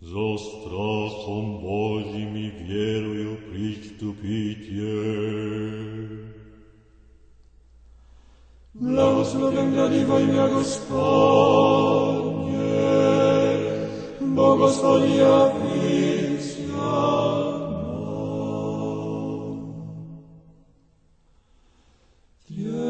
Со страхом Божьим и верою приступите. Благословен ради во имя Господне, Богослови Ависяна. Yeah.